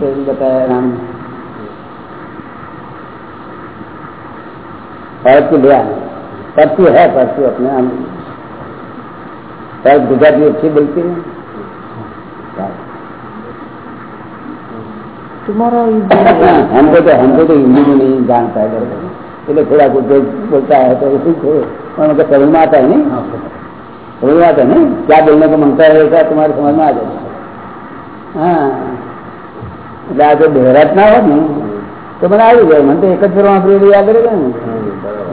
तो बताया राम परसू लिया परसू है परसू अपने हम पर गुजराती अच्छी बोलती है। tomorrow हमको तो हमको तो हिंदी में नहीं जानता है। इसलिए थोड़ा कुछ बोलता है तो उसी को मतलब समझ में आता है नहीं? समझ में आता है नहीं? क्या बोलने को माँगता है ऐसा तुम्हारे समझ में आ जाएगा हाँ। એટલે આ જો દહેરાત ના હોત ને તો મને આવી જાય. મને તો એક જ ફેર વાપરી યાદ રહે ને.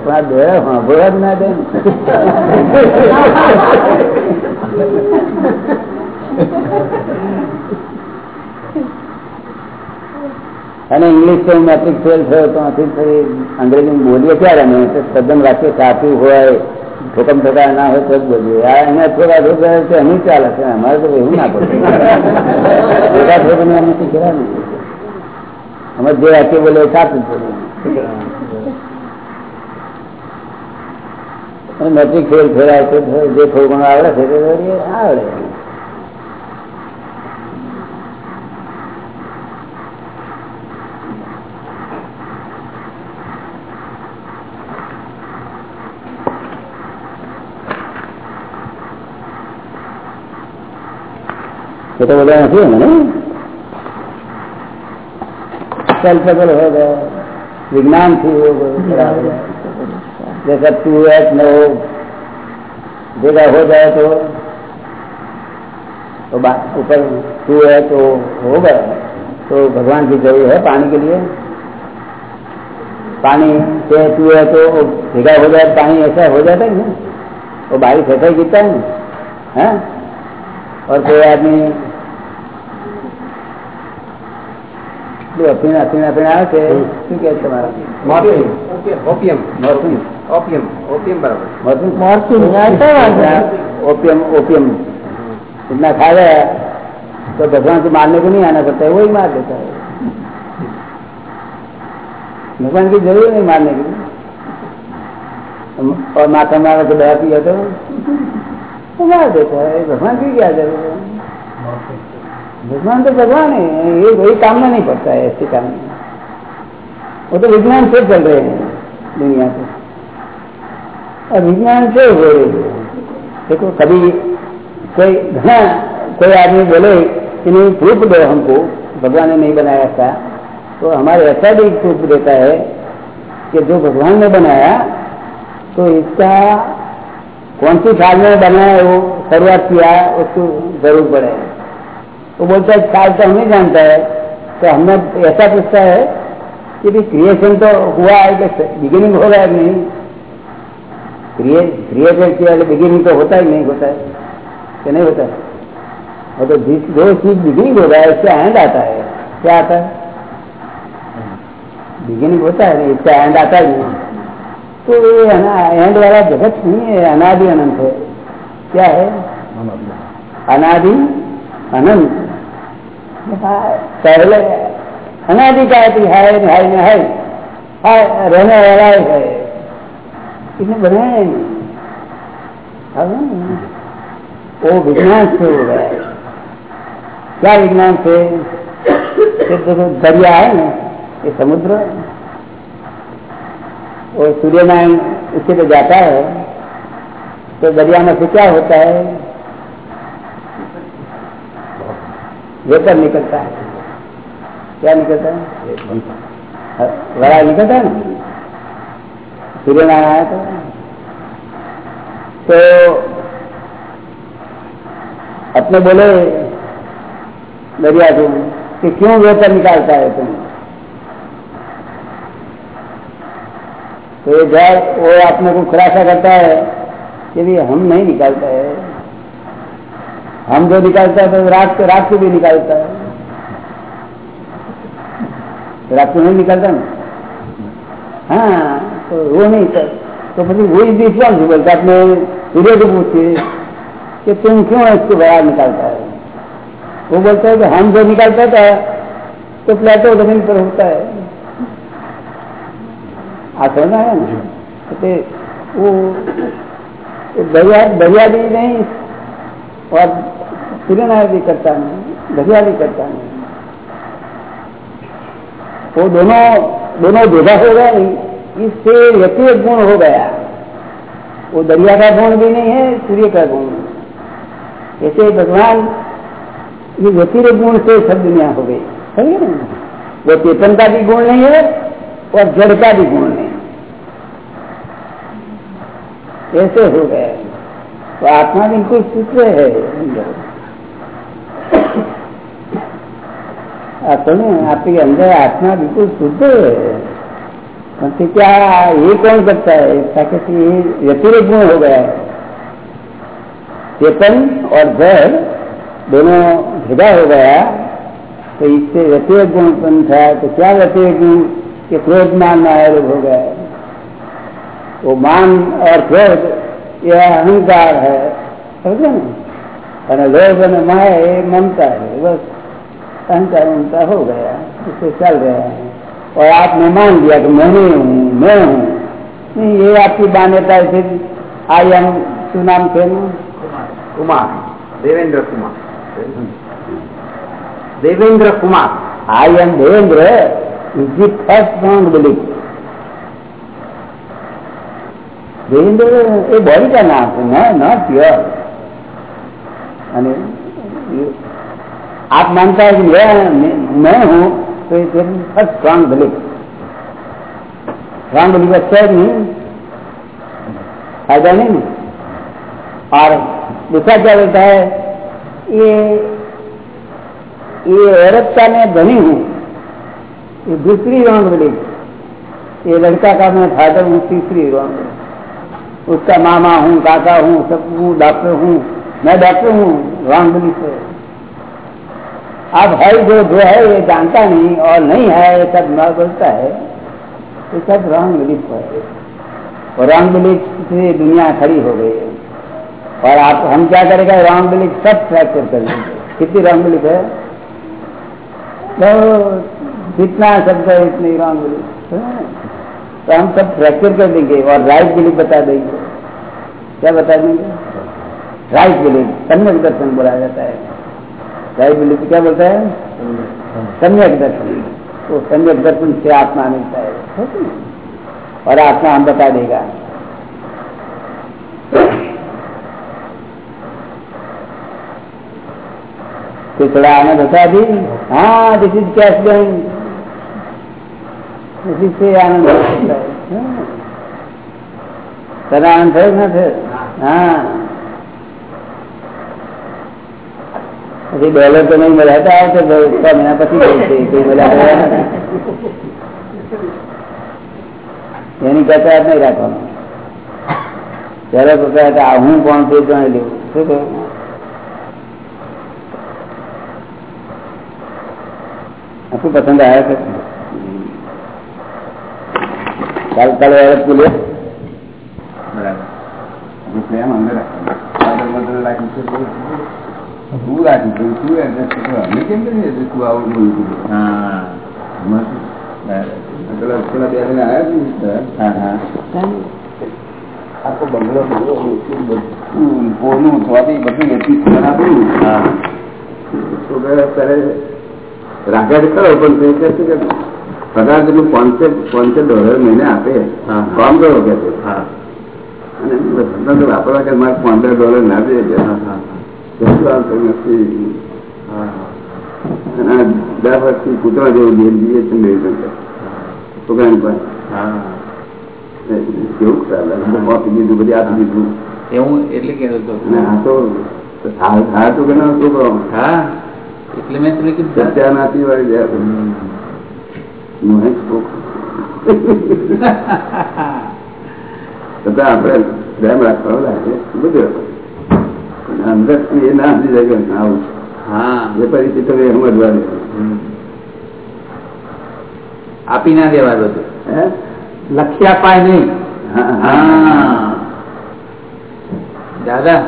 પણ આ બહેરા સાંભળવા જ ના દે અને ઇંગ્લિશ તો મેટ્રિક ફેલ થયો તો આથી અંગ્રેજી બોલીએ ક્યારે અમે. તદ્દન વાક્ય સાચું હોય હુકમ થતા ના હોય તો જ બોલીએ. આ એને થોડા છે અહીં ચાલે છે. અમારે તો એવું ના પડે. થોડા થોડા અમે શીખ્યા ને અમે જે વાક્ય બોલે સાચું છે મેટ્રિક ફેર ફેરાય છે જે થોડું ઘણું આવડે છે આવડે. એ તો બધા નથી મને चल पकड़ हो गया विज्ञान थी वो जैसा टू एच न हो जगह हो जाए तो ऊपर टू है तो हो गया तो भगवान की ज़रूर है पानी के लिए। पानी से टू है तो भेगा हो जाए, पानी ऐसा हो जाता है ना वो बारिश ऐसा ही गिरता है ना है? और कोई आदमी અફીણ અફીણ અફીણ આવે છે શું કે તમારા ઓપિયમ મોર્ફિન ઓપિયમ ઓપિયમ બરાબર મોર્ફિન morphine. ऐसा बात है। ओपियम ओपियम इतना खा गया तो भगवान को मारने को नहीं आना पड़ता है वही मार देता है भगवान की जरूरत नहीं मारने की और माथा मारा तो दवा पिया तो वो मार देता है भगवान की क्या जरूरत है भगवान तो भगवान है ये वही काम में नहीं पड़ता है ऐसे काम में वो तो विज्ञान से चल रहे हैं दुनिया पे और विज्ञान से हो रही है देखो कभी कोई हाँ, कोई आदमी बोले कि नहीं प्रूफ दो हमको भगवान ने नहीं बनाया था तो हमारे ऐसा भी प्रूफ देता है कि जो भगवान ने बनाया तो इसका कौन सी साल में बनाया है वो शुरुआत किया उसको जरूर पड़े वो बोलता है साल तो हमें जानता है। तो हमने ऐसा पूछता है कि भी क्रिएशन तो हुआ है कि बिगिनिंग हो रहा है नहीं? क्रिएट किया बिगिनिंग तो होता ही नहीं होता है कि नहीं होता है? और तो जिस जो चीज़ बिगिनिंग हो रहा है इसका एंड आता है। क्या आता है? बिगिनिंग होता है नहीं इसका एंड आता ही नहीं। तो ये एंड वाला जगत नहीं है अनादि अनंत है। क्या है? अनादि अनंत। पहले अनादि का है हाय हाय में है, रहने वाला है इसने बनाया नहीं वो विज्ञान से हो गया है? क्या विज्ञान से देखो दरिया है ना, ये समुद्र और सूर्यनारायण उसके पे जाता है। तो दरिया में से क्या होता है? वेपर निकलता है। क्या निकलता है? बड़ा निकलता है ना? सूर्यनारायण आया तो तो अपने बोले दरिया तुम कि क्यों वेपर निकालता है तुम? तो ये जड़ वो अपने को खुलासा करता है कि भी हम नहीं निकालता है। हम जो निकालता है तो रात को रात को भी निकालता है। रात को नहीं निकालता ना हाँ तो वो नहीं कर तो फिर वही विश्वास बोलता अपने सूर्य को पूछिए कि तुम क्यों इसको बाहर निकालता है? वो बोलता है कि हम जो निकालता था तो प्लेटो ज़मीन पर होता है। आप समझना है ना? तो वो दरिया दरिया भी नहीं और सूर्यनारायण भी करता नहीं दरिया भी करता नहीं। वो दोनों दोनों भेदा हो गया नहीं, इससे व्यतिरिक गुण हो गया। वो दरिया का गुण भी नहीं है, सूर्य का गुण। ऐसे भगवान ये व्यतिरिक गुण से सब दुनिया हो गई, समझे ना? वो चेतन का भी गुण नहीं है, और जड़ का भी गुण नहीं ऐसे हो गए तो आत्मा बिल्कुल सूत्र है आपके अंदर आत्मा बिल्कुल शुद्ध है। क्या ये कौन करता है? व्यतिरिक गुण हो गया है। चेतन और जड़ दोनों भेदा हो गया तो इससे व्यतिरिक गुण उत्पन्न था। तो क्या व्यतिरिक गुण? के क्रोध मान में हो गया। वो मान और क्रोध, यह अहंकार है। समझे ना? અને લોભ અને માયા अहंकार ममता हो गया इससे चल रहे हैं और आपने मान लिया कि मैं ही हूँ मैं हूँ नहीं ये आपकी मान्यता है फिर आई हम શું નામ છે એનું? Kumar Devendra Kumar Devendra Kumar I am Devendra is the first wrong belief. Devendra ये बॉडी का नाम है नॉट प्योर आप मानता है कि मैं मैं हूँ तो first strong belief strong belief अच्छा है नहीं? फ़ायदा नहीं और दूसरा क्या बोलता है? ये ये औरत का मैं धनी हूँ। ये दूसरी रॉन्ग बिलीफ ये लड़का का मैं फादर हूँ, तीसरी रॉन्ग उसका मामा हूँ, काका हूँ, सब हूँ डॉक्टर हूँ। मैं डॉक्टर हूँ रॉन्ग बिलीफ है। अब है जो जो है, ये जानता नहीं, और नहीं है, ये सब न बोलता है, ये सब रॉन्ग बिलीफ है। और रॉन्ग बिलीफ से दुनिया खड़ी हो गई है। और आप, हम क्या करेगा? रॉन्ग बिलीफ सब फ्रैक्चर कर देंगे। कितनी रॉन्ग बिलीफ है? तो जितना शब्द है, इतनी रॉन्ग बिलीफ तो हम सब फ्रैक्चर कर देंगे, और राइट बिलीफ बता देंगे। क्या बता देंगे? राइट बिलीफ सम्यक दर्शन बोला जाता है। राइट बिलीफ क्या बोलता है? सम्यक दर्शन। तो सम्यक दर्शन से आत्मा मिलता है। और आत्मा हम बता देगा। तो थोड़ा आनंद बता दी हाँ दिस इज़ कैश बैंक इसी से आनंद हो सकता है। हाँ। तेरा आनंद है ना फिर? हाँ। પછી ડોલર તો નહીં મળ્યા હતા તો છ મહિના પછી કોઈ મળ્યા ગયા એની કચાત નહીં રાખવાનું ત્યારે તો આ હું કોણ છું જાણી લેવું શું કહ્યું શું પસંદ આવ્યા છે કાલ કાલે અરજ બોલીએ બરાબર મદદ રાખી છે તું કરો અમે કેમ કરીએ તું આવું બોલું છું. હા. પેલા પેલા બે જણા આવ્યા છે હા હા. આખો બંગલો બધું પોનું સ્વાદી બધું વેચી બનાવ્યું. હા. છોકરા રાખ્યા ખરો પણ તે કે પગાર જેટલું પાંચસો પાંચસો ડોલર મહિને આપે. હા. કામ કરો કે હા. અને વાપરવા કે મારે પંદર ડોલર ના દે હા હા આવતું નથી હા અને દસ વર્ષથી જેવું બેન જઈએ છે મેળ કરતા છોકરાની પાસે કેવું આપી દીધું બધી આપી દીધું એવું એટલે આ તો હા હા તો ના હા એટલે મેં તમને કીધું સત્યાનાથી વાળી જાય મોહે છોકરો છતાં આપણે પ્રેમ રાખવાનો લાગે બધું અંદર એ ના સમજી જાય કે આવું હા. એ પરિસ્થિતિ તો એ સમજવા દે હમ. આપી ના દેવા બધું. લખી અપાય નહીં. દાદા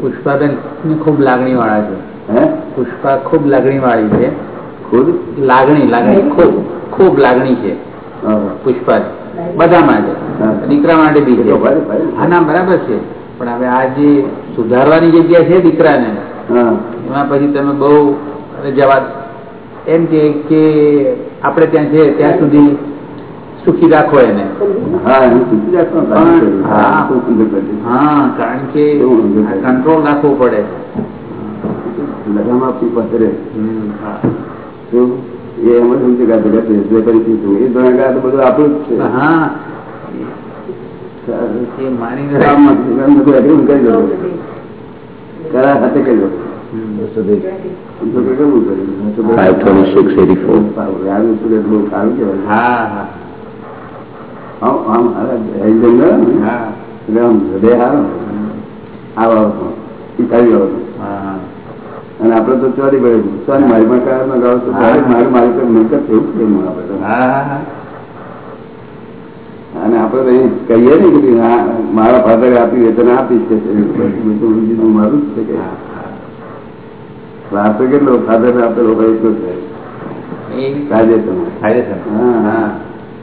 પુષ્પાબેનની ખૂબ લાગણી વાળા છે. હે? પુષ્પા ખૂબ લાગણી વાળી છે. ખૂબ? લાગણી લાગણી ખૂબ ખૂબ લાગણી છે. પુષ્પા બધા માટે. દીકરા માટે બી છે. તો ભાઈ, ભાઈ. હા ના બરાબર છે. પણ હવે આ જે સુધારવાની જગ્યા છે દીકરાને એમાં પછી તમે બહુ જવા એમ કે કે આપણે ત્યાં છે ત્યાં સુધી સુખી રાખો એને. હા કારણ કે કંટ્રોલ રાખવો પડે. લગામ આપવી હા. શું? એ એમ સમજે કે આ જગત જે કરી શું એ ધોરણ તો બધું આપણું જ છે. હા. અને આપડે તો ચોરી પડે. ચોરી મારી માં કારમાં ગાવ તો હા. મારે મારી તો મિલકત એવું જ છે એમાં આપણે તો. હા હા અને આપડે કહીએ ને કે મારા ફાધરે આપી વેતન આપી છે. મારું જ છે કે વારસો કેટલો ફાધર આપેલો હોય એટલો છે.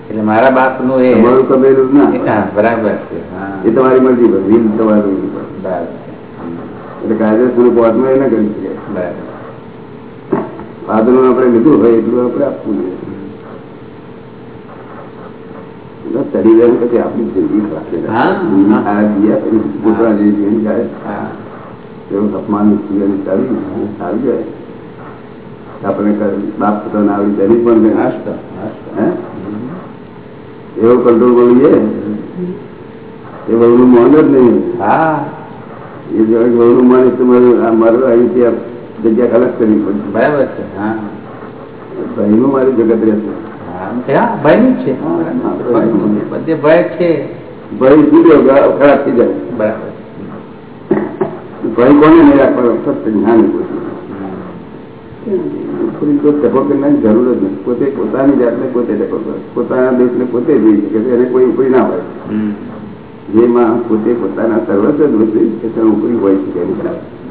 એટલે મારા બાપનું એ તમારું કબેલું જ ના. બરાબર છે. હા. એ તમારી મરજી પર રીલ તમારી એટલે કાયદેસર કોર્ટમાં એને ના કરી શકે. બરાબર. ફાધરનું આપણે લીધું હોય એટલું આપણે આપવું જોઈએ. એટલે ચડી જાય પછી આપણી જિંદગી ખરાબ થઈ જાય. હા. જિંદગી ખરાબ થઈ જાય, પછી પોતાના જેવી જીવન જાય. હા એવું અપમાન જીવન ચાલ્યું, સારું જાય. આપણે કર- બાપ પોતાને આવડી તેની પણ નહીં. હાસ્તો, હાસ્તો. હે? એવો કંટ્રોલ કરવું જોઈએ એ બહુનું મોન જ નહીં હા એ જયારે બહુનું માને તો મારું આ મારું અહીંથી આ જગ્યા ખલક કરવી પડશે બરાબર છે હા ભાઈનું મારું જગત રહેશે બધે ભય છે. ભાઈ જુદો ખરાબ થઈ જાય. બરાબર. ભાઈ કોને નહીં રાખવાનો? ફક્ત જ્ઞાન થોડી કોઈ ટકો કરવાની જરૂર જ નથી પોતે પોતાની જાતને પોતે ટકો કરે. પોતાના દેશને પોતે જોઈ શકે છે એને કોઈ ઉપરી ના હોય. જેમાં પોતે પોતાના સર્વસ્વ દોષી કે ત્યાં ઉપરી હોય શકે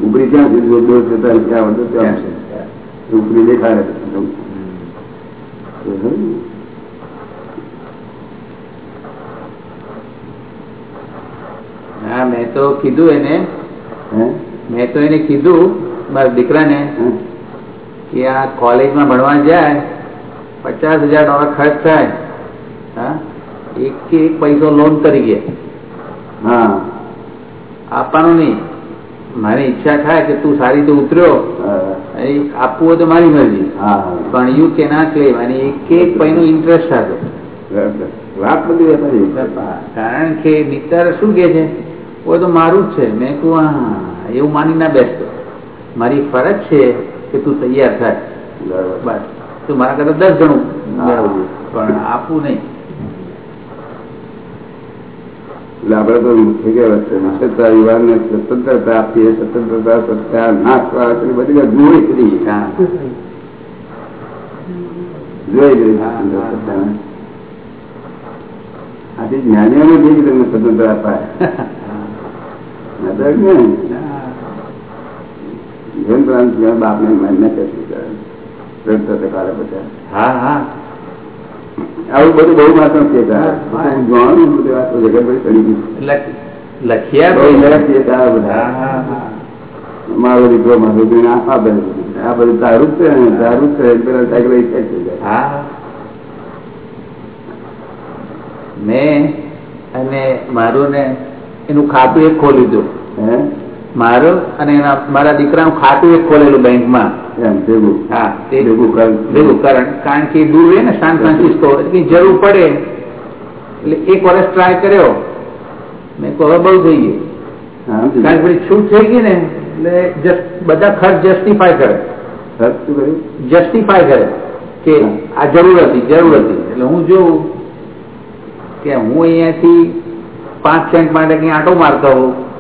ઉપરી ક્યાં છે? દોષ ક્યાં વધુ ત્યાં છે. ઉપરી દેખાડે. હા મેં તો કીધું એને. હે? મેં તો એને કીધું મારા દીકરાને? કે આ કોલેજમાં ભણવા જાય પચાસ હજાર ડોલર ખર્ચ થાય હા એક કે એક પૈસો લોન તરીકે હા. આપવાનું નહીં. મારી ઈચ્છા થાય કે તું સારી રીતે ઉતર્યો એ આપવું હોય તો મારી મરજી. હા. પણ યુ કે ના ક્લેમ અને એક એક પૈનો ઇન્ટરેસ્ટ હતો. વાત બધી વેપારી કારણ કે મિત્ર શું કે છે? ਉਹ તો મારું જ છે. મેં કહું હા એવું માની ના બેસતો મારી ફરજ છે કે તું તૈયાર થાય. બસ. તું મારા કરતા દસ ગણું. પણ આપવું નહીં. એટલે આપણે તો મુખ્ય કહેવત છે નક્ષત્ર યુવાનને સ્વતંત્રતા આપીએ, સ્વતંત્રતા સત્તા નાશ વાળા બધી જોઈ જોઈ. આથી જ્ઞાનીઓને બી તમને સ્વતંત્ર અપાય. બાપને માન્ય કશું કરે બધા. હા હા. આવું બધું બહુ માત્ર છે. જાણું બધી વાતો લખ્યા બહુ બધા. મારો દીકરો મારો દીકરો આ બધું આ બધું તારું જ છે ને. તારું જ છે. પેલા સાયકલ ઇફેક્ટ થઈ જાય મેં અને મારું ને એનું ખાતું એક ખોલી દીધું હે? મારું અને એના મારા દીકરાનું ખાતું એક ખોલેલું બેંકમાં. ભેગું. હા તે ભેગું ભેગું કારણ. કારણ કે દૂર રહે ને સાન ફ્રાન્સિસ્કો એટલે જરૂર પડે. એટલે એક વર્ષ ટ્રાય કર્યો. મેં કહો બહુ થઈ ગયું. કારણ કે. છૂટ થઈ ગઈ ને એટલે બધા ખર્ચ જસ્ટિફાય કરે. ખર્ચ જસ્ટિફાય કરે કે આ જરૂર હતી જરૂર હતી. એટલે હું જોઉં કે હું અહીંયાથી પાંચ સેન્ટ માટે કંઈ આંટો મારતો હોઉં.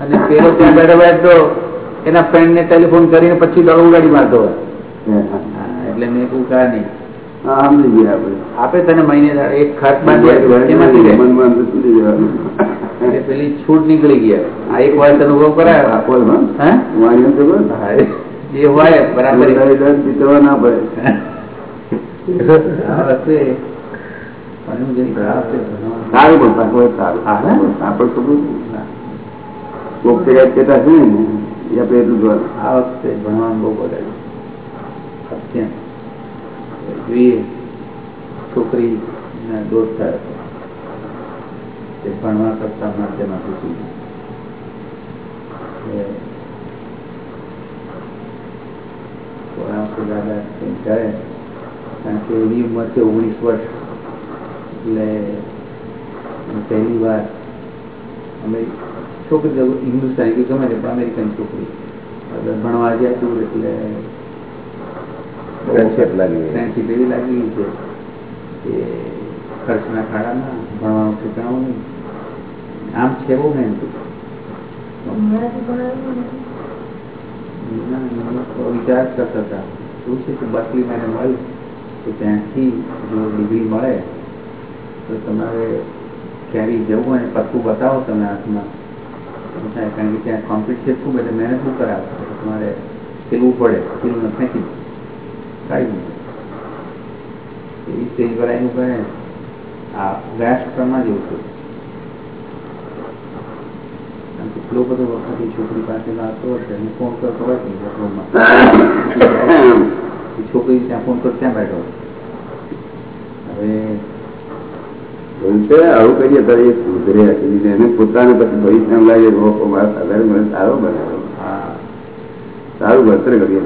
અને પેલો ત્યાં બેઠો બેઠો એના ફ્રેન્ડને ટેલિફોન કરીને પછી દડો ઉડાડી મારતો એટલે મેં કહું કા નહીં. આપે તને મહિને એક ખર્ચ પેલી છૂટ નીકળી ગયા આ એક વર્ષ અનુભવ કરાયો? એ હોય બરાબર. બોલાવી ના પડે. સારું પણ સારું? આપણે ખબર કોક જગ્યાએ કહેતા છે ને એ આપણે એટલું જોવાનું આ વખતે ભણવાનું બહુ બગાડ્યું અત્યંત જોઈએ છોકરી દોષ થયો તે ભણવા કરતા માધ્યમાં પૂછી દાદા કંઈ કરે કારણ કે એની ઉંમર છે ઓગણીસ વર્ષ એટલે પહેલી વાર અમે છોકરી હિન્દુસ્તાની કે ગમે તે પણ અમેરિકન છોકરી. ભણવા જાય દૂર એટલે ફ્રેન્ડશીપ એવી લાગી છે કે ખર્ચના ખાડામાં ભણવાનું ઠેકાણું નહીં. આમ છે બહુ મહેનતું. વિચાર કરતા હતા. શું છે કે બકલી મને મળે? તો ત્યાંથી જો ડિગ્રી મળે તો તમારે ક્યારેય જવું અને પત્તું બતાવો તમે હાથમાં. થાય કારણ કે ત્યાં કોમ્પિટિશન ખૂબ એટલે મહેનત શું કરાવે. તમારે પેલું પડે પેલું ફેંકી કાઢી એવી સ્ટેજ પર આવીને કરે આ વ્યાસક્રમમાં જેવું છે. એટલો બધો વખત એ છોકરી પાસે લાવતો હશે અને ફોન કરતો હોય એ છોકરી ત્યાં ફોન કર ત્યાં બેઠો હવે છે? આવું કરીએ તો એ સુધરે. એને પોતાને પછી ભવિષ્ય લાગે મારા સાધારણ મને સારો બનાવ્યો સારું વસ્ત્ર કરીએ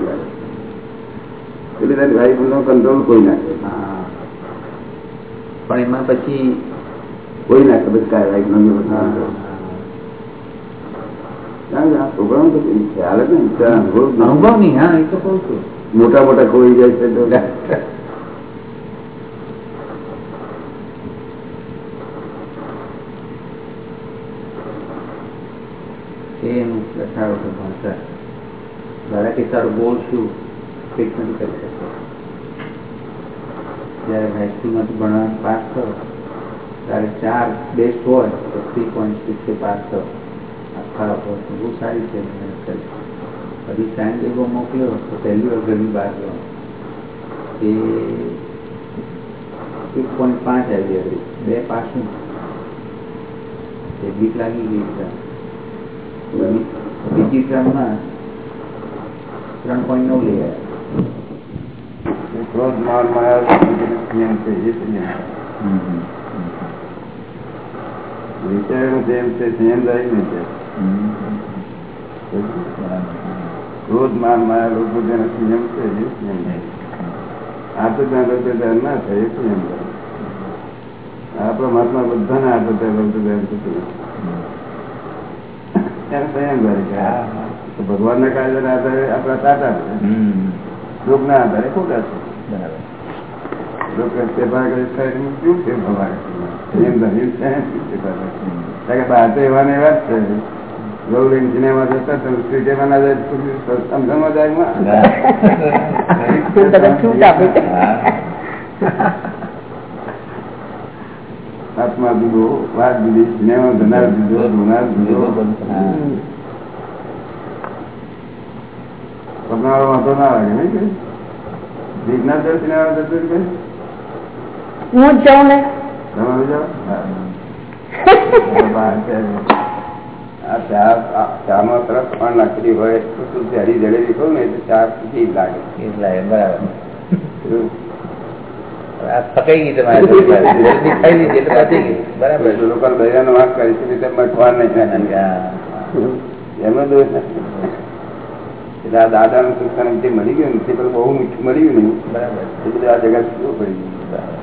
એટલે તારી ભાઈ નો કંટ્રોલ કોઈ નાખે. પણ એમાં પછી કોઈ નાખે પછી કાંઈ ભાઈ નો છોકરાઓ તો ખ્યાલ જ નહીં અનુભવ નહીં. હા એ તો કઉ છું. મોટા મોટા ખોઈ જાય છે તો એનું તો ભણતર ધારા કે તારું ગોલ શું? ફિટ નથી પાસ થયો ત્યારે ચાર બેસ્ટ હોય તો થ્રી પાસ થયો. બહુ સારી છે મહેનત પછી સાયન્સ એવો મોકલ્યો, તો પહેલી ઘરની બહાર ગયો. એ એક પોઈન્ટ પાંચ આવી હતી બે પાસું બીક લાગી ગઈ બીજી ક્રમમાં ત્રણ પોઈન્ટ નવ લઈ ક્રોધ માર માયા લોકો જેને સંયમ છે. એ લોકો સંયમ એ સંયમદારી આત્મજ્ઞાન લોકો ના થાય એ સંયમદારી આપણા મહાત્મા બધાને આત્મજ્ઞાન લોકો ધ્યાન થતું એને ભગવાન ના કાયદા આધારે આપણા તાતા લોક ના આધારે ખોટા છે. બહાર તો એવા ને એવા જ છે ગૌ સિનેમા જતા તો સિનેમા ના જાય છૂટ આપે આત્મા જુદો વાત જુદી સિનેમા ધનાર જુદો ધોનાર જુદો પકડાડો વાંધો ના લાગે નહીં કે? વિજ્ઞાન જો સિનેમા જતો કે? હું જ જાઉં ને. તમે જાઓ? ચા માં ચામાં તરફ પણ નાખેલી હોય તો તું જડી જડેલી કહું ને ચા જીભ લાગે. એટલા એમ બરાબર. પકાઈ ગઈ તમારે ખાઈ લીધી એટલે પતી ગઈ. બરાબર. લોકો બૈરાનો વાંક કરી છે મટવા નહીં એમનો દોષ નથી એટલે આ શિક્ષણ જે મળી ગયું તે પેલું બહુ મીઠું મળ્યું નહીં બરાબર. એ બધું આ જગત શું પડી ગયું?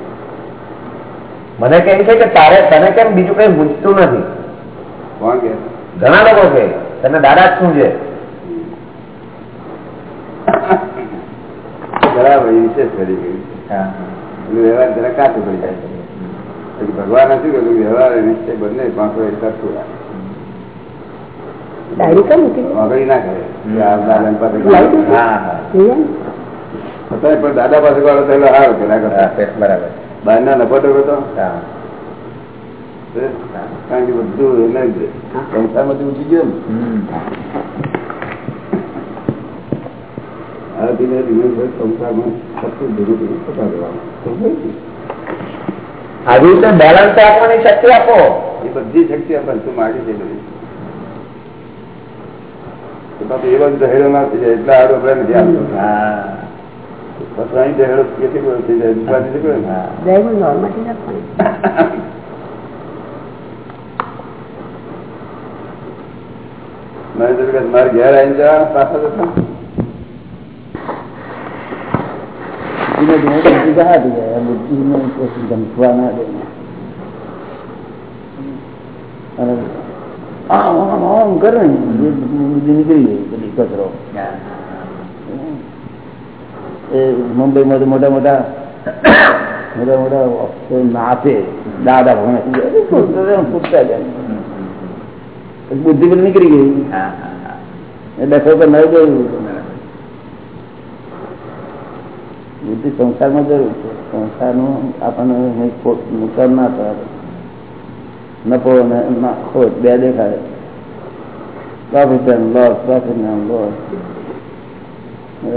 મને કેમ છે કે તારે તને કેમ બીજું કઈ મૂંઝતું નથી? કોણ કે? ઘણા લોકો છે તને દાદા શું છે? બરાબર વિશેષ કરી ગયું. હા. વ્યવહાર જરા કાચું પડી જાય પછી ભગવાન નથી કહ્યું વ્યવહાર અને નિશ્ચય બંને પાંખો એ કરતું રાખે. ના દાદા પાસે વાળો થયેલો ના કરતા? બરાબર. તો હા. કારણ કે બધું એને સંસારમાંથી ઉઠી ગયો ને. ધીમે ધીમે સંસારમાં થતા રહેવાનું. આવી રીતે બેલેન્સ રાખવાની શક્તિ આપો. એ બધી શક્તિ આપણને તું માગી છે એ બધું હેરો ના થઈ જાય એટલે આડો આપણે નથી આપતો હા. બસ કેટલી વાર થઈ જાય દુકાને નીકળે ને. ડ્રાઈવર નોર્મલી રાખવાનું મને તો મારે ઘેર આવી જવા પાછા જતા. ધીમે ધીમે બુદ્ધિ બહાર જાય બુદ્ધિને ગમવા ના દે અને આમ આમ આમ કરે ને એ બુદ્ધિ નીકળી ગઈ. બધી કચરો એ મુંબઈમાં તો મોટા મોટા મોટા મોટા દાદા ભણે પૂછતા જાય બુદ્ધિ નીકળી ગઈ એ દખલ પર ન ગયું બુદ્ધિ સંસારમાં જરૂર છે. સંસારનું આપણને નુકસાન ના થાય. નફો અને ખોટ બે દેખાય. Profit and loss profit and loss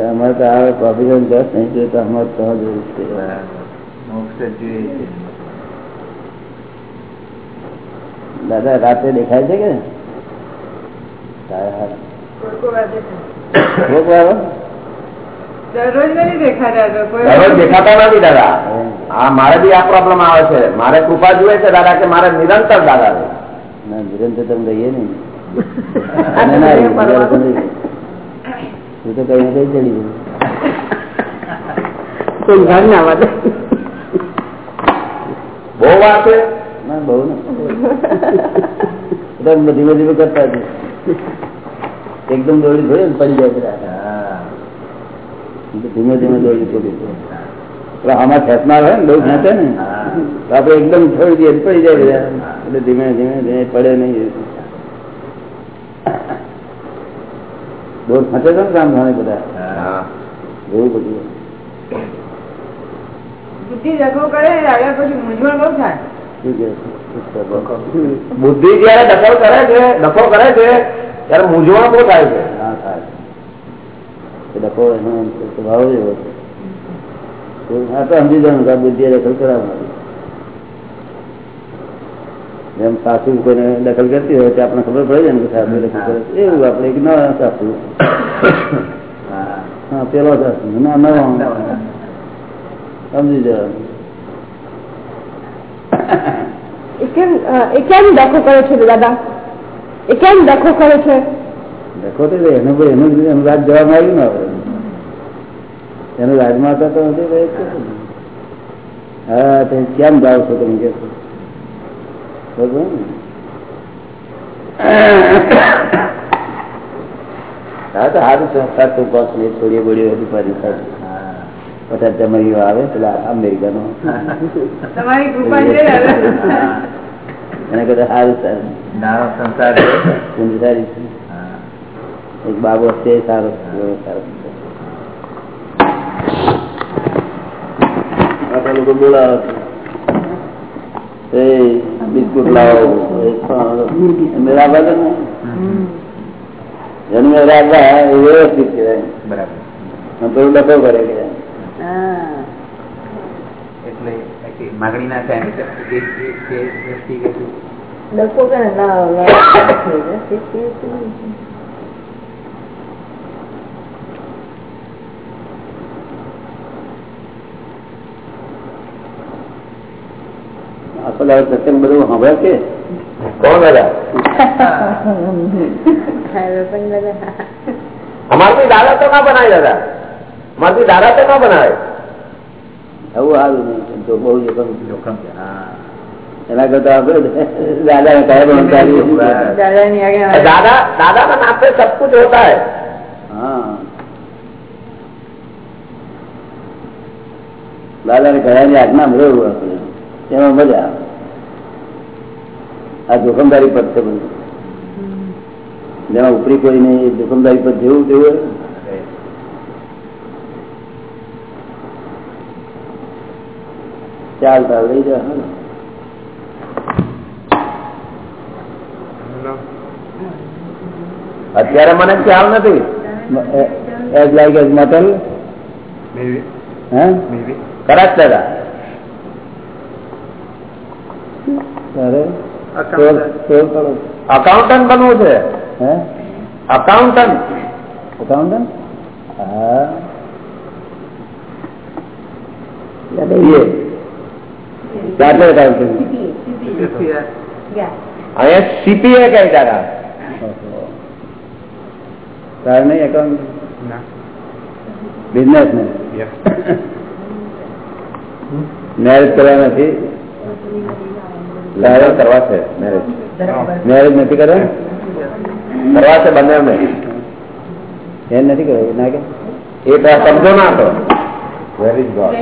અમારે તો આવે પ્રોફિટ એન્ડ લોસ નહીં જોઈએ તો અમારે તો જરૂર છે. દાદા રાતે દેખાય છે કે સારા હારા. દરરોજ દેખાતા નથી દાદા. આ મારે બી આ પ્રોબ્લેમ આવે છે. મારે કૃપા જોઈએ છે દાદા કે મારે નિરંતર દાદા છે. ના નિરંતર તમે રહીએ ને. તું તો કઈ કઈ ચડી ગયું. બહુ વાત છે? ના બહુ ને બધા ધીમે ધીમે કરતા એકદમ દોડી થોડી ને પડી જાય બધા. એ તો ધીમે ધીમે દોડી છોડી એટલે આમાં ખેંચનાર હોય ને બહુ ખેંચે ને તો આપણે એકદમ છોડી દઈએ પડી જાય બધા. એટલે ધીમે ધીમે ધીમે પડે નહીં દોર ખેંચે છે ને કામ ઘણા બધા. હા. બહુ બધું. બુદ્ધિ જગો કરે આગળ પછી મૂંઝવણ બહુ થાય? બુદ્ધિ જયારે દખલ કરે છે દખો કરે છે ત્યારે મૂંઝવણ બહુ થાય છે. એ એનો સમજી જવાનું એમ સાસુ કોઈને દખલ કરતી હોય તો આપણે ખબર પડે ને સાસુ દખલ કરે એવું આપણે કે ના સાસુ. પેલો સાસુ. ના નવો સમજી જવાનું. કેમ એ કેમ ડખો કરે છે દાદા? એ કેમ ડખો કરે છે? દેખો તો એનું ભાઈ એનું એનું રાજ જવામાં આવ્યું ને આપણે એનું રાજમાં હતા તો નથી છે. હા તો કેમ જાઓ છો તમે કે બરોબર ને? હા તો સારું સંસ્કાર તો બસ ને છોડીએ બોડીએ હજી પાછી થાય પચાસ આવે પેલા અમેરિકનો છે. એને કદાચ સારું સારું નાનો સંસાર છે. બાબો છે સારો સારો આપણા લોકો બોલાવે એ બિસ્કુટ લાવો ને એ વ્યવસ્થિત કહેવાય બરાબર પેલું ડખો કરે કે હા. એટલે માગણી ના થાય ડખો કરે ને બધા સત્સંગ બધું સાંભળે છે? કોણ દાદા અમારથી દાદા તો ના બનાવે દાદા. અમારથી દાદા તો ના બનાવે. આવું સારું નહીં બહુ જોખમ જોખમ છે. હા. એના કરતા આપડે દાદા ને કયા દાદા દાદા ના નામ પે હોતા હૈ. દાદા ને ગયા ની આજ્ઞા મળ્યું એમાં મજા આવે. આ જોખમદારી પદ છે બધું. જેમાં ઉપરી કોઈ નહીં જોખમદારી પદ જેવું તેવું ચાલ તાલ લઈ જા અત્યારે મને ખ્યાલ નથી. એઝ લાઈક એઝ મટલ હે? કરાચ દાદા. અકાઉન્ટન્ટ બનવું છે હે અકાઉન્ટન્ટ એકાઉન્ટન્ટ હા એ ચાર્ટર્ડ એકાઉન્ટન્ટ અહીંયા સીપીએ કઈ દાદા તાર નહીં એકાઉન્ટ બિઝનેસ ને મેરેજ કરવા નથી લહેરો કરવા છે મેરેજ મેરેજ નથી કરવા કરવા છે બંને એ નથી કરવા ના કે? એ તો સમજો ના તો વેર ઇઝ ગોડ.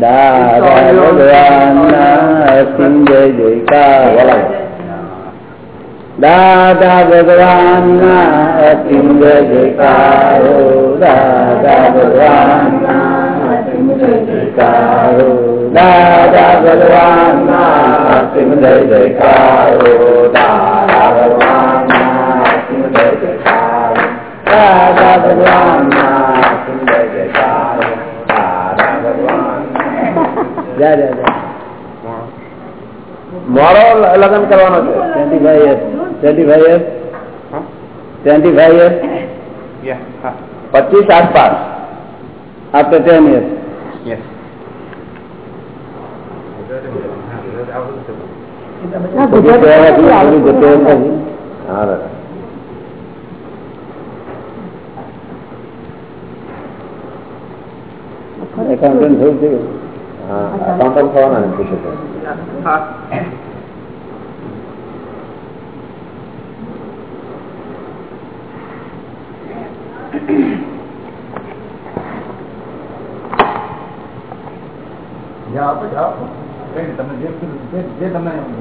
દાદા ભગવાનના જય જયકાર દાદા ભગવાનના અસીમ જયકારો દાદા ભગવાનના જય જયકારો, દાદા ભગવાનના જય જયકારો દાદા ભગવાનના જય જયકારો, દાદા ભગવાનના જા જા જા મોડો લગ્ન કરવાનો છે 25 years. 25 years. 25 years. પચીસ આસપાસ After 10 years. પછી પહેલાથી બધું જતું નથી. હા દાદા Accountant થયું છે. હા અકાઉન્ટન્ટ થવાના ને પૂછે છે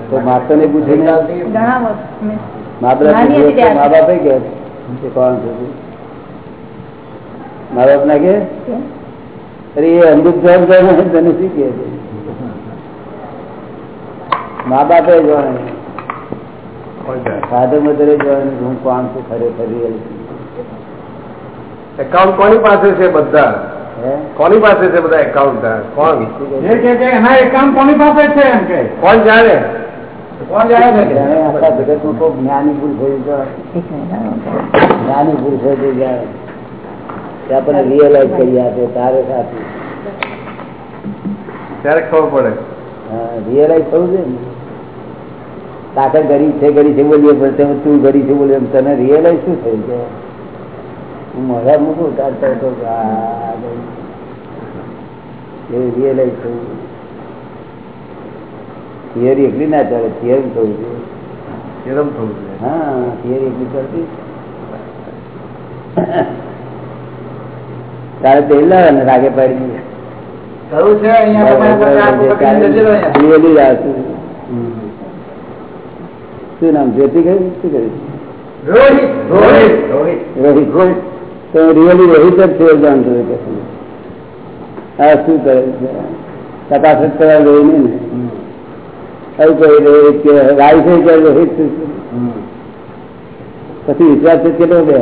તો માસ્ટર ને પૂછીને ઘણા વર્ષ મા બાપ નાની હતી ત્યારે. મા બાપે કે કે કોણ છે તે? મા બાપ ના કે અરે એ અમૃત જવાબદાર નથી તને શું કહે છે મા બાપે જોવાનું ફાધર મધરે જોવાનું હું કોણ છું ખરેખર real છું. એકાઉન્ટ કોની પાસે છે બધા હે કોની પાસે છે બધા એકાઉન્ટ કોણ કોણ જાણે જાણે આખા જગતમાં કોઈ જ્ઞાની પુરુષ હોય તો જ્ઞાની પુરુષ હોય તો જાણે તે આપણને રિયલાઇઝ કરી આપે તારે સાથે. ત્યારે ખબર પડે. રિયલાઇઝ થવું છે ને. તાકાત ગરીબ છે ગરીબ છે બોલીએ પણ તું ગરીબ છે બોલીએ એમ તને રિયલાઇઝ શું થયું છે હું મજા મૂકું તાર તો. એવું રિયલાઇઝ થયું થિયરી એકલી ના ચાલે થિયરી થવું છે થિયરમ થવું છે હા થિયરી એકલી ચાલતી. તારે તેલ લાવે ને રાગે પાડી થયું છે અહીંયા તમારે પાસે આ પકડીને જજો અહીંયા. રિયલી આવતું શું નામ જ્યોતિ કહ્યું શું કહ્યું રોહિત રોહિત. રોહિત. રોહિત. રોહિત. તો રિયલી રોહિત જ છે એવું જાણતો હોય કે શું. હા શું કરે છે? તપાસ જ કરવા ગઈ નહીં ને? એવું કહી રોહિત કે રાય છે કે રોહિત શું છે? પછી વિશ્વાસ છે કેટલો બે?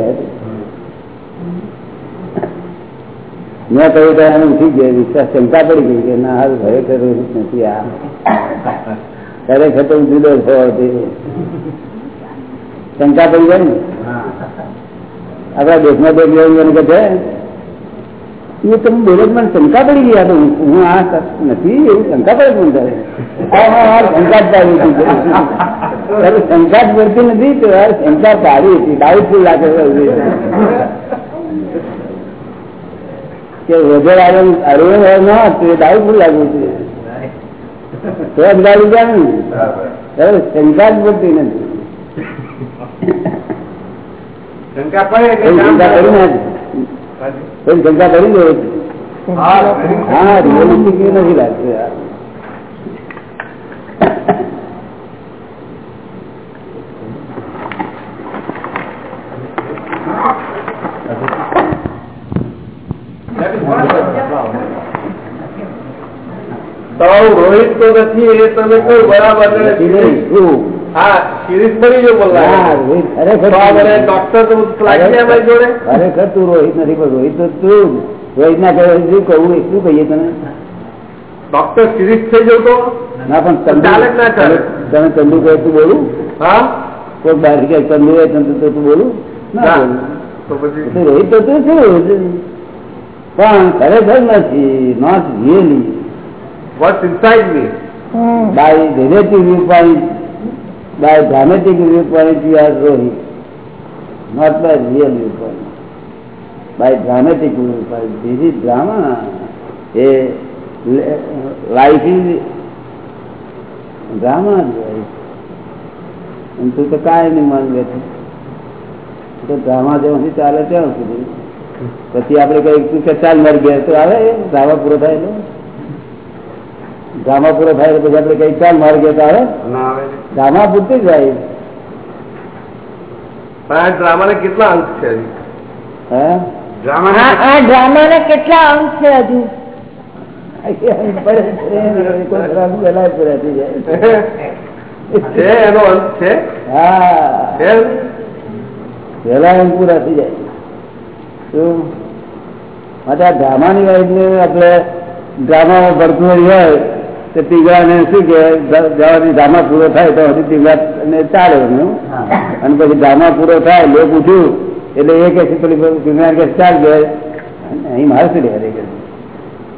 મેં કહ્યું તો એને ઉઠી ગયો, વિશ્વાસ શંકા પડી ગઈ કે ના હાલ ખરેખર નથી આ ખરેખર તો જુદો છો શંકા પડી જાય ને આપણા દેશમાં બે મને કે છે એ તમે બોલો મને શંકા પડી ગયા તો હું- આ નથી, એવું શંકા પડે મને તારે. શંકા જ પાડી હતી શંકા જ પડતી નથી, તો શંકા પાડી હતી ડાઉટફુલ લાગે. કે વગર આવે અરે ના તો દાવ ડાઉટફુલ લાગવું છે. તો જ ગાડી જાય ને શંકા જ પડતી નથી. શંકા પડે શંકા કરી. દે હા હા રિયલિસ્ટિક નથી લાગતું. યાર તો રોહિત તો નથી એ તમે કહ્યું બરાબર નથી. નથી નહીં. શું? હા સિરીઝ બની ગયો હા, બોલવા રોહિત ખરેખર તો આ મને ડોક્ટર તો લાગી જાય અમારી જોડે? ખરેખર તું રોહિત નથી પણ રોહિત તો તું રોહિત ના કહે શું કહું શું કહીએ તને? ડોક્ટર સિરીઝ થઈ જવું તો? ના પણ ચંદુ ચાલે ના ચાલે? તમે ચંદુ કહે તું બોલું? હા? કોઈ બહાર કે ચંદુ એ ચંદુ તો તું બોલું? ના રોહિત તો તું છું પણ ખરેખર નથી not really what's me. Me by relative viewpoint, by dramatic viewpoint, you are Rohit, not by real viewpoint. By dramatic viewpoint, this is drama. A life is drama. Life. અને તું તો કાંઈ નહીં માન બેઠું તો ડ્રામા જ્યાં ચાલે ત્યાં સુધી પછી આપણે કઈ તું કે ચાલ મર ગયા તો આવે ડ્રામા પૂરો થાય એટલે ડ્રામા પૂરો થાય પછી આપડે કઈ ચાલ માર ગયા તો આવે? ના પૂરતી જાય. ડ્રામા ને કેટલા અંક છે આ ડ્રામાના કેટલા અંક છે હજુ? ડ્રામા ની જ ને આપડે ડ્રામા ભરતું હોય તો પીગળાને શું કે જવાથી ડ્રામા પૂરો થાય તો હજી પીગળાને ચાલે અને પછી ડ્રામા પૂરો થાય લોક ઉઠ્યું એટલે એ કે છે પેલી પીગળા કે ચાલ કે અહીં મારે શું લેવા દે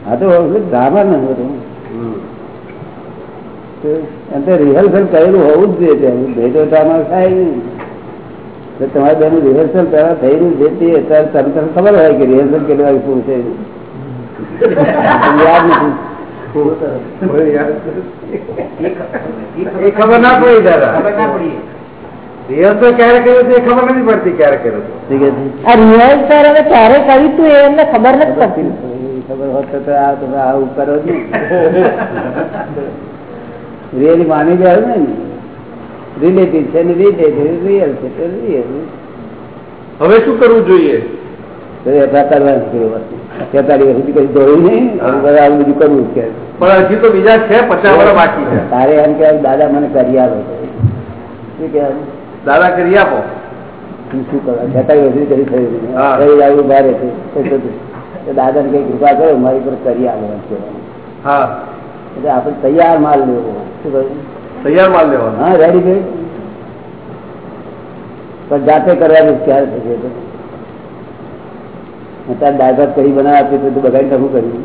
હા તો ડ્રામા ન હતું. એમ તો રિહર્સલ કરેલું હોવું જ જોઈએ ત્યાં ભેટો ધામા થાય નહીં. તો તમારે બેનું રિહર્સલ પહેલા થયેલું છે તે અત્યારે તમને ખબર હોય કે રિહર્સલ કેટલા પૂરું છે યાદ નથી. એ ખબર ના પડી દાદા રિહર્સલ ક્યારે કર્યું એ ખબર નથી પડતી ક્યારે કર્યું છે. ઠીક છે. આ રિહર્સલ હવે ક્યારે કર્યું તું એ એમને ખબર નથી પડતી. એ ખબર હોત તો આ તમે આવું કરો નહીં. રિયલી માની જાય ને રિલેટિવ છે ને રિલેટિવ રિયલ છે રિયલ હવે શું કરવું જોઈએ? દાદા મને કરી આપો. દાદા કરી આપો. શું કરવા કરી થયું હા. નહીં આવ્યું ભારે છે. તો શું દાદાને કઈ કૃપા કરો મારી પર કરી આવે હા. એટલે આપણે તૈયાર માલ લેવો. શું કહ્યું? તૈયાર માલ લેવો હા રેડી ભાઈ પણ જાતે કરવાનું ક્યારે થશે તો. અત્યારે દાળ ભાત કરી બનાવ આપી તો બગાડી નાખું કર્યું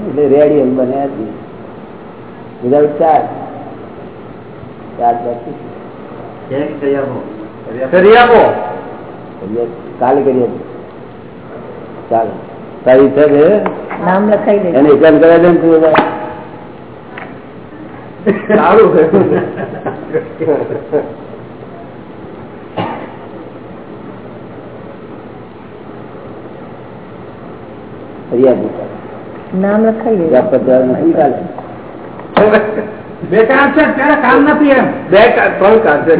એટલે રેડી એમ બન્યા હતી વિધાઉટ ચાર્જ ચાર્જ બાકી કરી આપો. કાલે ચાલો. તારી ઈચ્છા છે? નામ લખાઈ દે એને એકાંત કરવા દે ને તું બધા. સારું છે કરી આપું નામ લખાઈ દે વ્યાપ પત્ર નથી ચાલે બે કામ છે ત્યારે કામ નથી એમ બે કા- ત્રણ કામ છે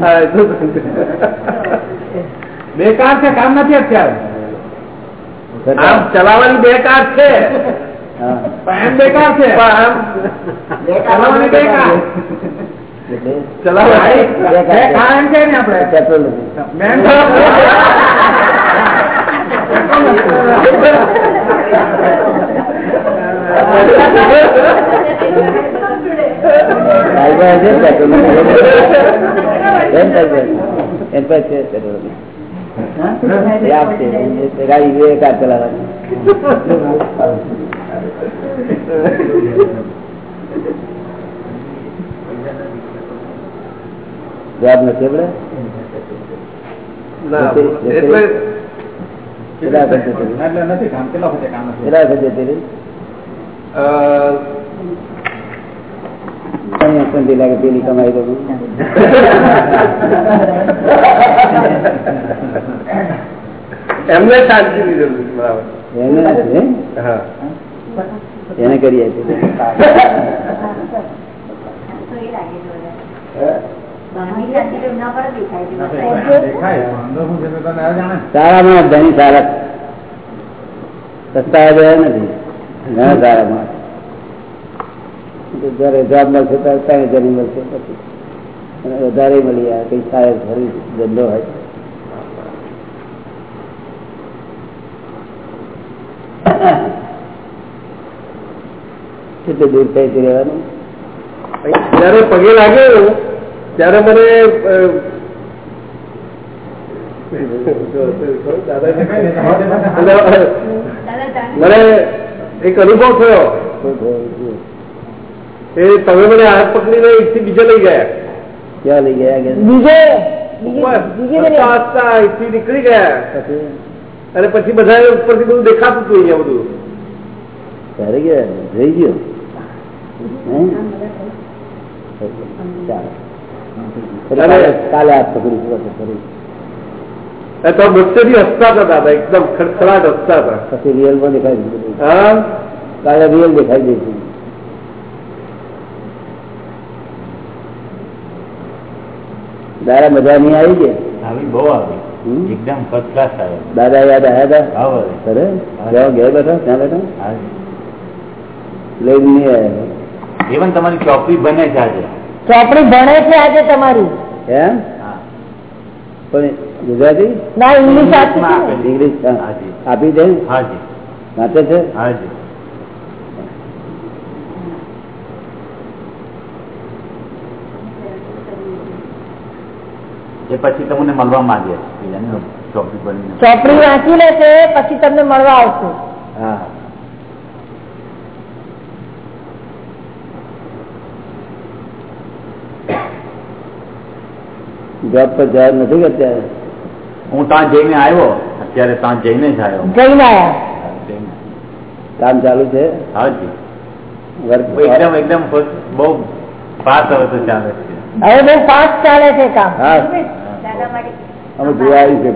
હા, એ તો બે કામ છે કામ નથી અત્યારે આમ ચલાવવાની બે કાર છે હા પણ એમ બેકાર છે પણ આમ ચલાવવાની બે કાર એટલે ચલાવવાની બે કાર એમ કે ને આપણે પેટ્રોલ નથી મેન તારી પાસે છે પેટ્રોલ એમ થાય છે એમ પાસે છે પેટ્રોલ એ આપશે એ ગાડી બે કાર ચલાવવાની જવાબ નથી. એટલે કેટલા નથી કામ. કેટલા કામ નથી કેટલા સંધિ લાગે પેલી કમાઈ દઉં. એમને જરૂર બરાબર. એને કરી આપી. એને જાણે સારામાં ધણી સારા. સસ્તા નથી. ઘણા સારા માણસ જયારે જોબ મળશે ત્યારે ત્રણ હજાર મળશે પછી. વધારે મળી આવે કઈ સાહેબ ફરી ધંધો હોય. કેટલું દૂર થઈ રહેવાનું? જયારે પગે લાગે ત્યારે મને મને એક અનુભવ થયો એ તમે મને હાથ પકડીને એકથી બીજે લઈ ગયા. ક્યાં લઈ ગયા બીજે? નીકળી ગયા. પછી? અને પછી બધા ઉપરથી બધું દેખાતું હતું અહીંયા બધું. ક્યારે ગયા? જઈ ગયો? ચાલો. કાલે- હાથ પકડીશું ફરી. તો મસ્તથી હસતા હતા દાદા એકદમ ખડખડાટ હસતા હતા. પછી રિયલમાં દેખાય હા? કાલે રિયલ દેખાઈ જશે દાદા મજા નહીં આવી છે આવી બહુ આવી. એકદમ ફર્સ્ટ ક્લાસ આવે દાદા યાદ આવ્યા હતા? સરે ખરે ગયા ઘેર બેઠા ત્યાં બેઠા. લઈને નહીં આવ્યા. ઇવન તમારી ચોપડી બને છે આજે. ચોપડી ભણે છે આજે તમારી. એમ? પણ ગુજરાતી? ના ઇંગ્લિશ. ઇંગ્લિશ આપી દે? હાજી. વાંચે છે? હાજી. એ પછી તમને મળવા માંગે ચોપડી વાંચી લેશે પછી તમને મળવા આવશે. હા. જોબ પર જવા નથી કે અત્યારે? હું ત્યાં જઈને આવ્યો. અત્યારે ત્યાં જઈને જ આવ્યો. જઈને આયા કામ ચાલુ છે? હાજી. એકદમ એકદમ બહુ ફાસ્ટ હવે તો ચાલે છે. હવે બહુ ફાસ્ટ ચાલે છે કામ. હા. અમે જોવા આવી છે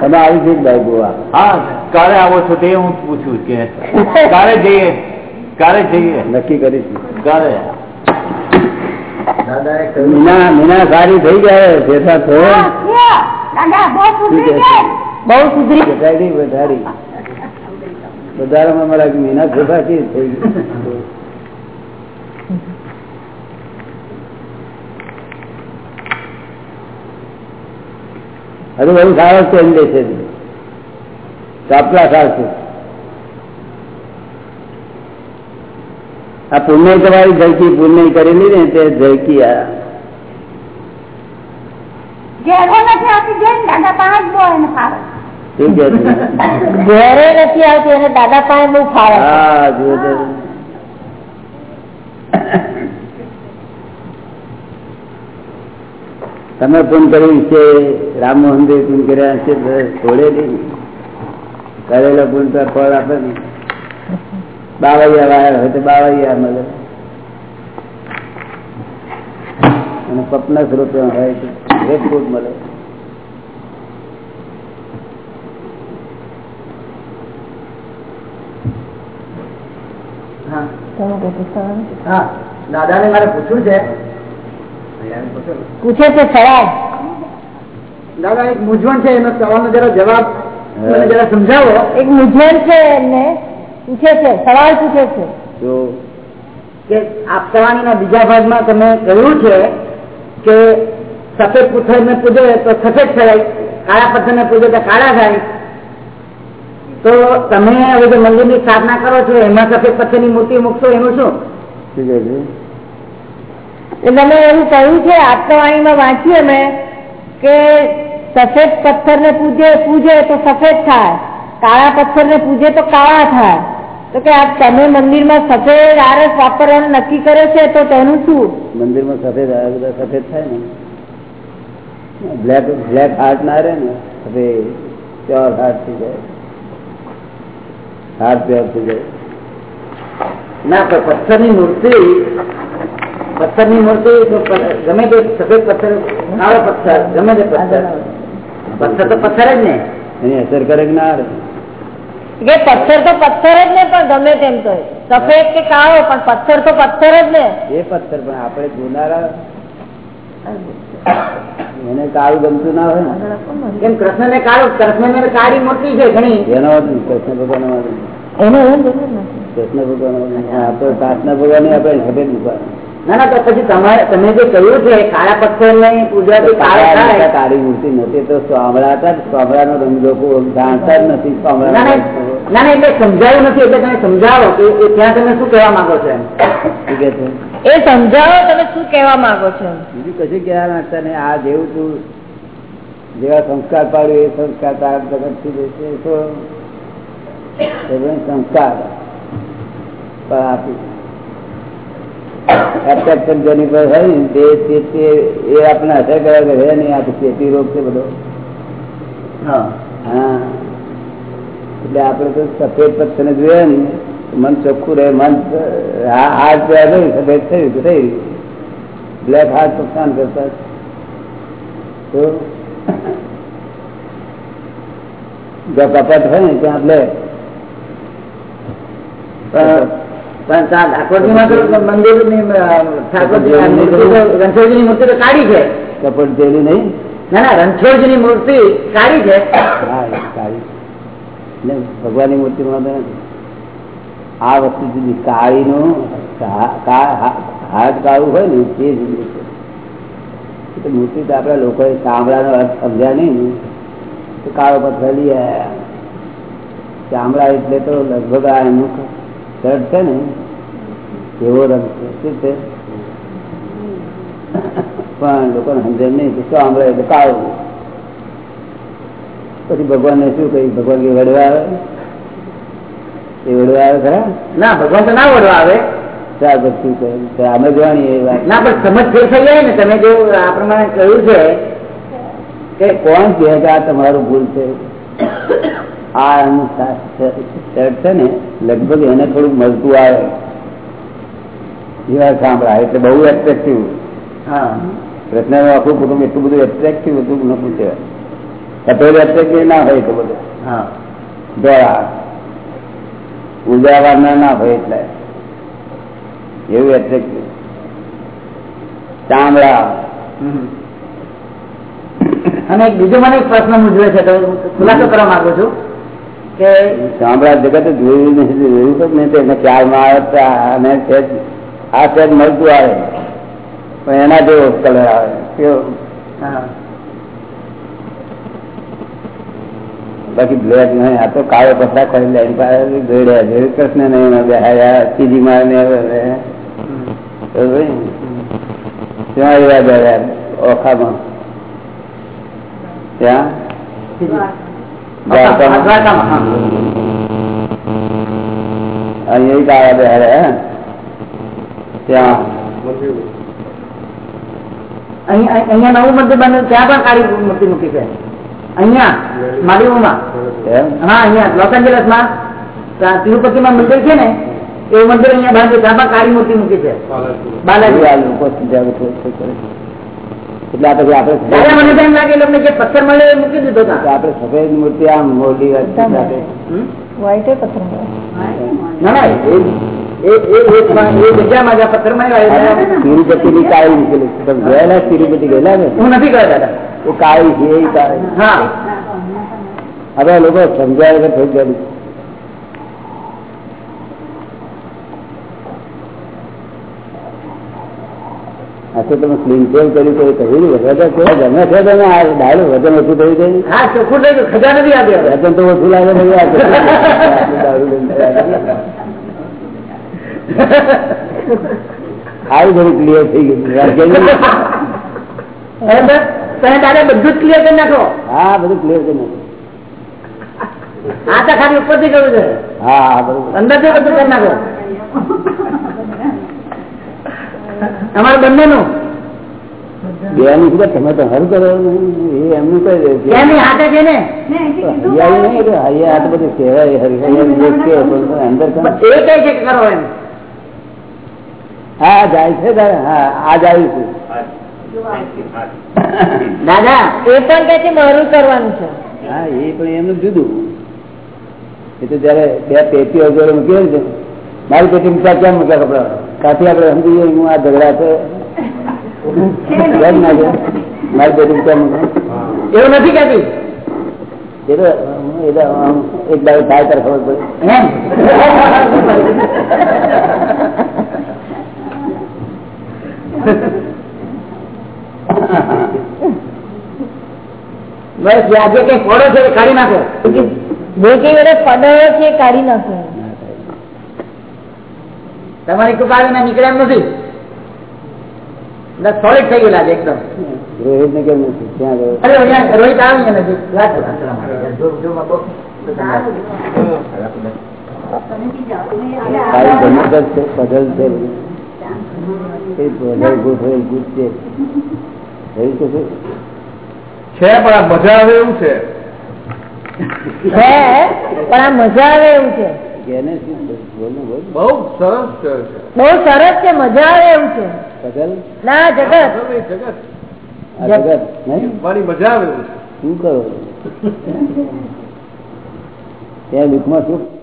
તમે આવી છે ભાઈ ગોવા? હા કાલે આવો છો તે હું પૂછું કે કાલે જઈએ કાલે જઈએ. નક્કી કરીશું. કાલે. મીના મીના સારી થઈ જાય જેઠા તો છે? બહુ સુધરી વધારી વધારી વધારામાં મારા મીના ફેફા થઈ હજુ બહુ સારો ચેન્જ ચાપલા સારું સારશે આ પુણ્ય તમારી ઝડકી પુણ્ય કરેલી ને તે ઝડકી આ. તમે પૂન કર્યું છે રામ મોહન દેવ પૂન કર્યા છે છોડે નહીં. કરેલો પૂન તો ફળ આપે ને બાવૈયા વાયા હોય તો બાવૈયા મળે. અને પપનસ સ્વરૂપે હોય તો રેપકૂટ મળે. દાદા દાદાને મારે પૂછવું છે. પૂછે છે સવાલ. દાદા એક મૂંઝવણ છે એનો સવાલનો જરા જવાબ મને જરા સમજાવો. એક મૂંઝવણ છે એમને. પૂછે છે સવાલ પૂછે છે. તો કે આપસવાણીના બીજા ભાગમાં તમે કહ્યું છે કે સફેદ પુથર ને પૂજે તો સફેદ થાય કાળા પથ્થર ને પૂજે તો કાળા થાય તો તમે હવે જે મંદિરની સ્થાપના કરો છો એમાં સફેદ પથ્થરની મૂર્તિ મૂકશો એનું શું? તમે એવું કહ્યું છે આપતાવાણીમાં વાંચ્યું અમે કે સફેદ પથ્થર ને પૂજે પૂજે તો સફેદ થાય. કાળા પથ્થર ને પૂજે તો કાળા થાય. તો કે આપ તમે મંદિરમાં સફેદ આરસ વાપરવાનું નક્કી કરે છે તો તેનું શું? મંદિરમાં સફેદ આરસ સફેદ થાય ને. બ્લેક બ્લેક હાર્ટ ના રહે ને સફેદ પ્યોર હાર્ટ થઈ જાય. હાર્ટ પ્યોર થઈ જાય. ના પણ પથ્થરની મૂર્તિ પથ્થરની મૂર્તિ ગમે તે સફેદ પથ્થર કાળો પથ્થર ગમે તે પથ્થર. પથ્થર તો પથ્થર જ ને. એની અસર કરે ના આવે કે પથ્થર તો પથ્થર જ ને પણ ગમે તેમ તો સફેદ કે કાળો પણ પથ્થર તો પથ્થર જ ને. એ પથ્થર પણ આપણે જોનારા એને કાળું ગમતું ના હોય ને. કેમ કૃષ્ણને કાળો? કૃષ્ણને કાળી મોટી છે ઘણી. એનો કૃષ્ણ ભગવાન. એને કૃષ્ણ ભગવાન આપણે કૃષ્ણ ભગવાન આપણે સફેદ મૂકવાના ના ના તો પછી તમારે તમે જે કહ્યું છે કાળા પથ્થરની પૂજાથી કાળા મૂર્તિ નથી તો સ્વામળા હતા સ્વામળા નો રંગ લોકો જાણતા જ નથી સ્વામળા ના ના એટલે સમજાયું નથી એટલે તમે સમજાવો કે ત્યાં તમે શું કહેવા માંગો છો એમ? શું છે? એ સમજાવો તમે શું કહેવા માંગો છો બીજું કશું કહેવા માંગતા ને આ જેવું તું જેવા સંસ્કાર પાડ્યું એ સંસ્કાર તાર જગતથી જશે તો સંસ્કાર. પણ આપી એટ્રેક્શન જેની પર હોય ને તે તે તે એ આપણે અસર કરે કે રહે નહીં આ તો ચેપી રોગ છે બધો હા હા એટલે આપણે તો સફેદ પથ્થરને જોઈએ ને તો મન ચોખ્ખું રહે મન આ હાથ ત્યાં ગયું સફેદ થયું તો થઈ બ્લેક હાથ નુકસાન કરતા તો જો કપટ હોય ને ત્યાં બ્લેક પણ ઠાકોરજી ઠાકોરજીમાં તો ઠાકોરજી રણછોડજીની મૂર્તિ તો કાઢી છે. કપટ જેવી નહીં? ના ના રણછોડજીની મૂર્તિ કાઢી છે. ભગવાનની મૂર્તિ ને આ વસ્તુ જુદી કાળી નું હાથ કાળું હોય ને તે જુદી છે. મૂર્તિ તો આપણા લોકોએ ચામડાનો અર્થ સમજ્યા નહીં. ને તો કાળો પથ્થર લઈ આવ્યા ચામડા એટલે તો લગભગ આ એનું શર્ટ છે ને એવો રંગ છે. શું છે? પણ લોકોને સમજે નહીં શું આંબળે એટલે કાળું. પછી ભગવાનને શું કહ્યું? ભગવાન કે વડવા આવે? એ વડવા આવે ખરા? ના ભગવાન તો ના વડવા આવે. ચાર ભક્તિ કહે? અમે જોવાની એ વાત. ના પણ સમજ ફેર થઈ જાય ને. તમે જો આ પ્રમાણે કહ્યું છે કે કોણ કહે કે આ તમારું ભૂલ છે? આ એનું શર્ટ છે ને લગભગ એને થોડુંક મળતું આવે. એવા સાંભળા એટલે બહુ એટ્રેક્ટિવ હા. કૃષ્ણ આખું કુટુંબ એટલું બધું એટ્રેક્ટિવ હતું ન પૂછે કટોરી એટ્રેક્ટિવ ના હોય એટલું બધું. હા. દોડા ઉજાવાના ના હોય એટલે. એવું એટ્રેક્ટિવ ચામડા. અને બીજો મને એક પ્રશ્ન મૂજવે છે ખુલાસો કરવા માંગુ છું? કે ચામડા જગત જોયું નથી જોયું તો નહીં તો એને ખ્યાલમાં આવે તો આને સહેજ આ સહેજ મળતું આવે. પણ એના જેવો કલર આવે. કેવો? હા. બાકી બ્લેક નહીં આ તો કાળો પથરા કરી લે એની પાસે જોડ્યા જોયું કૃષ્ણ નહીં એમાં બેહાયા સીધી મારને ત્યાં એવા ગયા ઓખામાં. ત્યાં? દ્વારકામાં, કાળા બેહાડ્યા ત્યાં. અહીંયા નવું મંદિર બન્યું ત્યાં પણ કાળી મૂર્તિ મૂકી છે. અહીંયા માડીવુમાં એમ? હા અહીંયા લોસ એન્જલસમાં તિરુપતિમાં મંદિર છે ને એવું મંદિર અહીંયા બાંધ્યું ત્યાં પણ કાળી મૂર્તિ મૂકી છે. બાલાજી. એટલે આ પછી આપડે મને એમ લાગે એ જે પથ્થર મળે એ મૂકી દીધો આપણે સફેદ મૂર્તિ આમ હમ? વ્હાઈટે પથ્થર ના ના તિરુપતિ તમે ગયેલા તિરુપતિ ગયેલા ને? હું નથી ગયા દાદા. કાળી છે એ કાળી. હા. હવે લોકો સમજાય કે થઈ ગયેલું આ તો તમે ક્લીન સેવ કર્યું તો કહ્યું? ને કેવા ગમે છે તમે આ ડાયલો વજન ઓછું થયું છે? હા ચોખ્ખું થઈ ગયું. ખજા નથી આવી વજન તો ઓછું લાગે નહીં આ આવ્યા. આવી ઘણી ક્લિયર થઈ ગયું. તમે બધું ક્લિયર કરી નાખો. હા બધું ક્લિયર કરી નાખ્યું. આ તો ખાલી ઉપરથી કરવું છે. હા હા બરોબર અંદરથી બધું કરી નાખો. અમારે બંનેનું? નું શું તમે તો હર કરો. એ એમનું કઈ દે છે. ને? હરિયાળી આ તો બધું કહેવાય હરિયાળી અંદર કાં? પણ એ કઈ છે કે કરો એમ? હા જાય છે હા આ જાય છે. દાદા એ પણ કે છે મારું કરવાનું છે. હા એ પણ એમનું જુદું. એ તો જયારે બે પેટીઓ જોડે મૂકી છે મારી પેટી મૂક્યા કેમ મૂક્યા કપડા? કાથી આપડે સમજી જઈએ હું આ ઝઘડા છે. મારી બેટી એવું નથી કહેતી? એ તો એ તો આમ એક દાડો થાય ત્યારે ખબર પડે. બસ આજે કઈ ફોડો છે કાઢી નાખો. બે કઈ વર્ષ પડાયો છે કાઢી નાખો. તમારી કૃપા વિના નીકળે એમ નથી. સોલિડ થઈ ગયેલા છે એકદમ. રોહિત ને કેમ નથી? રોહિત આવી ગયા નથી છે પણ આ મજા આવે એવું છે. છે પણ આ મજા આવે એવું છે. શું? બોલ બહુ સરસ છે. બહુ સરસ છે મજા આવે એવું છે. બદલ ના જગત. જગત જગત. નહીં? મારી મજા આવે શું કરો? ત્યાં દુઃખમાં સુખ